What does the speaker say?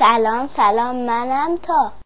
سلام سلام منم تا.